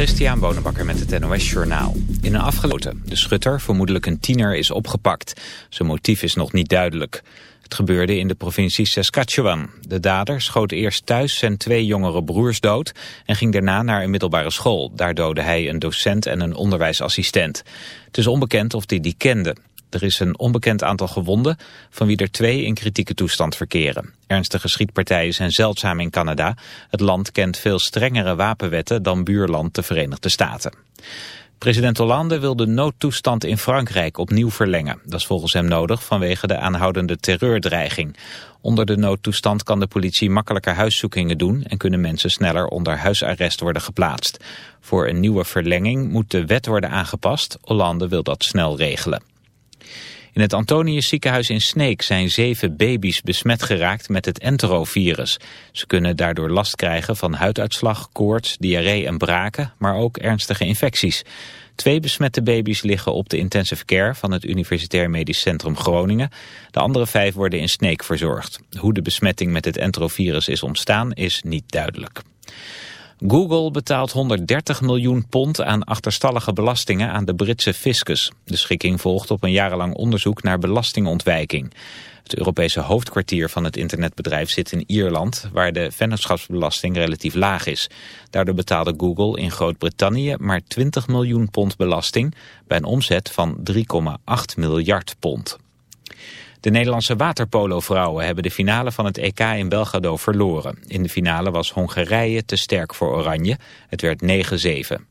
Christian Bonenbakker met het NOS Journaal. In een afgeloten. De schutter, vermoedelijk een tiener, is opgepakt. Zijn motief is nog niet duidelijk. Het gebeurde in de provincie Saskatchewan. De dader schoot eerst thuis zijn twee jongere broers dood... en ging daarna naar een middelbare school. Daar doodde hij een docent en een onderwijsassistent. Het is onbekend of hij die kende. Er is een onbekend aantal gewonden, van wie er twee in kritieke toestand verkeren. Ernstige schietpartijen zijn zeldzaam in Canada. Het land kent veel strengere wapenwetten dan buurland de Verenigde Staten. President Hollande wil de noodtoestand in Frankrijk opnieuw verlengen. Dat is volgens hem nodig vanwege de aanhoudende terreurdreiging. Onder de noodtoestand kan de politie makkelijker huiszoekingen doen... en kunnen mensen sneller onder huisarrest worden geplaatst. Voor een nieuwe verlenging moet de wet worden aangepast. Hollande wil dat snel regelen. In het Antonius ziekenhuis in Sneek zijn zeven baby's besmet geraakt met het enterovirus. Ze kunnen daardoor last krijgen van huiduitslag, koorts, diarree en braken, maar ook ernstige infecties. Twee besmette baby's liggen op de intensive care van het Universitair Medisch Centrum Groningen. De andere vijf worden in Sneek verzorgd. Hoe de besmetting met het enterovirus is ontstaan is niet duidelijk. Google betaalt 130 miljoen pond aan achterstallige belastingen aan de Britse fiscus. De schikking volgt op een jarenlang onderzoek naar belastingontwijking. Het Europese hoofdkwartier van het internetbedrijf zit in Ierland, waar de vennootschapsbelasting relatief laag is. Daardoor betaalde Google in Groot-Brittannië maar 20 miljoen pond belasting, bij een omzet van 3,8 miljard pond. De Nederlandse waterpolo-vrouwen hebben de finale van het EK in Belgrado verloren. In de finale was Hongarije te sterk voor Oranje. Het werd 9-7.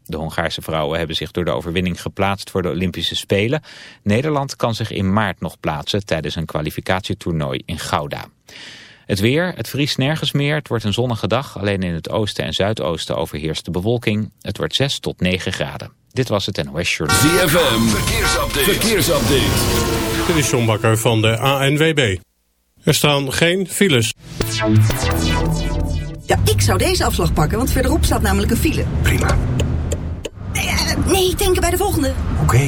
De Hongaarse vrouwen hebben zich door de overwinning geplaatst voor de Olympische Spelen. Nederland kan zich in maart nog plaatsen tijdens een kwalificatietoernooi in Gouda. Het weer, het vriest nergens meer. Het wordt een zonnige dag. Alleen in het oosten en zuidoosten overheerst de bewolking. Het wordt 6 tot 9 graden. Dit was het NOS Journal. ZFM, verkeersupdate. verkeersupdate. Dit is John Bakker van de ANWB. Er staan geen files. Ja, ik zou deze afslag pakken, want verderop staat namelijk een file. Prima. Nee, eh, nee denken bij de volgende. Oké.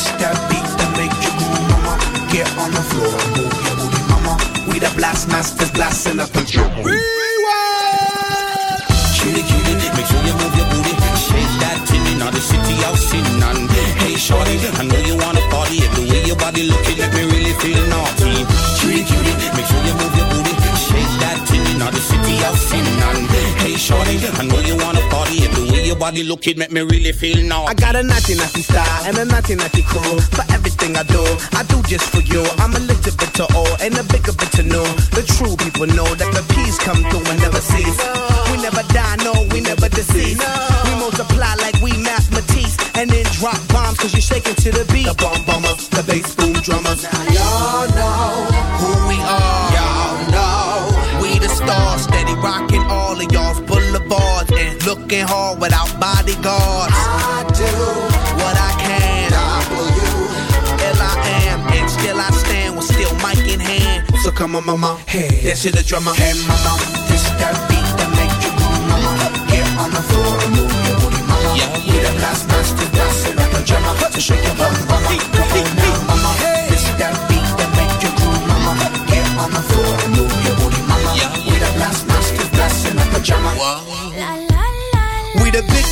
It's that beat that make you move, mama. Get on the floor, move your booty, mama. We the blast masters blasting up the drum. Rewind. Kitty, kitty, make sure you move your booty. Shake that titty, now the city out sitting on. Hey, shorty, I know you wanna party. The way your body looking, let me really feel naughty. Kitty, kitty, make sure you move your now the city out sin and Hey, shorty, I know you wanna party. The way your body looking, make me really feel naughty. I got a naughty naughty style and a naughty naughty cool. For everything I do, I do just for you. I'm a little bit to all and a bigger bit to know. The true people know that the peace come through and never cease. We never die, no, we never deceive. We multiply like we mathematics and then drop bombs cause you're shaking to the beat. The bomb bombers, the bass boom drummers. And looking hard without bodyguards. I do what I can. L I am, and still I stand with still mic in hand. So come on, mama, hey, that's to the drummer. Hey, mama, this that beat that make you move, mama. Get on the floor and move your booty, mama. Yeah, we the last master dancing up the drummer. So shake your bum, mama. Come on mama.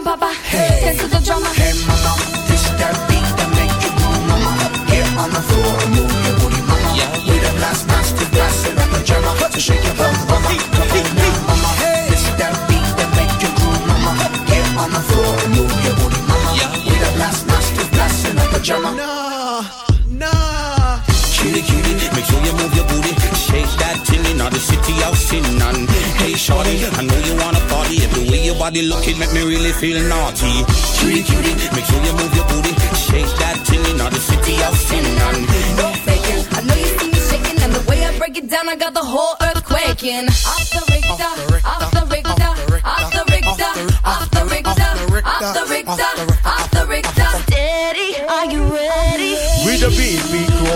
So come on, Papa, dance to the drummer. Hey, mama, this that beat that make you move, mama. Get on the floor and move your booty, mama. We the last master blasting up the drummer. So shake your bum, mama. Come on now, mama. This that beat that make you groove, mama. Get on the floor and move your booty, mama. We the last master blasting up the drummer. Nah, nah. Cutie, cutie, make sure you move your booty. Shake that tilly, now the city out sin and Hey, shorty, I know you wanna party. The way your body looking, make me really feel naughty. Cutie, cutie, make sure you move your booty. Shake that tilly, now the city out sin and Don't fake it. I know you see me shaking, and the way I break it down, I got the whole earth quaking. Off the Richter, off the Richter, off the Richter, off the Richter, off the Richter, off the Richter. Steady, are you ready? We the beat, beat crew,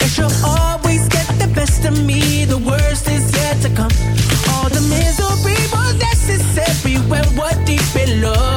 And she'll always get the best of me, the worst is yet to come. All the misery was necessary when we're deep in love.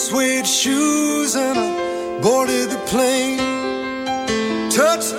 suede shoes and I boarded the plane. Touched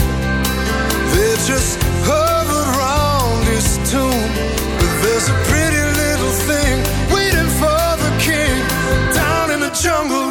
just hover around his tomb. But there's a pretty little thing waiting for the king down in the jungle.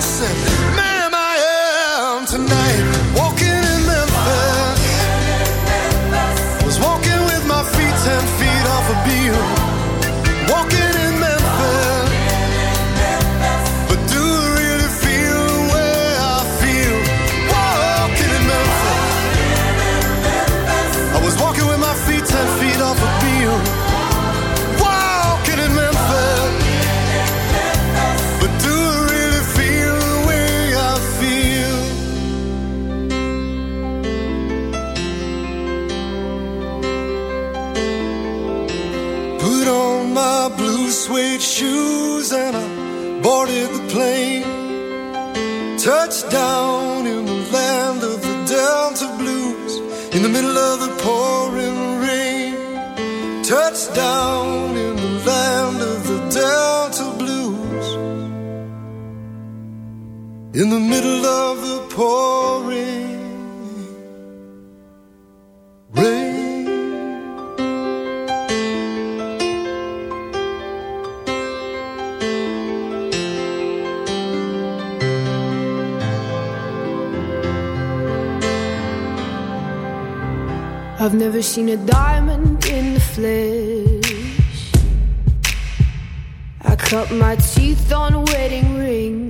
person in the middle of the pouring rain. I've never seen a diamond in the flesh. I cut my teeth on wedding rings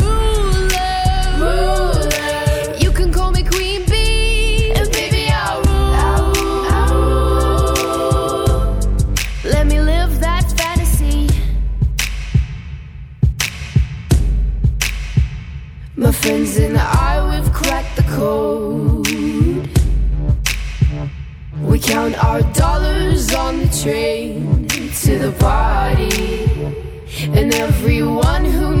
train to the party, and everyone who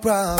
problem.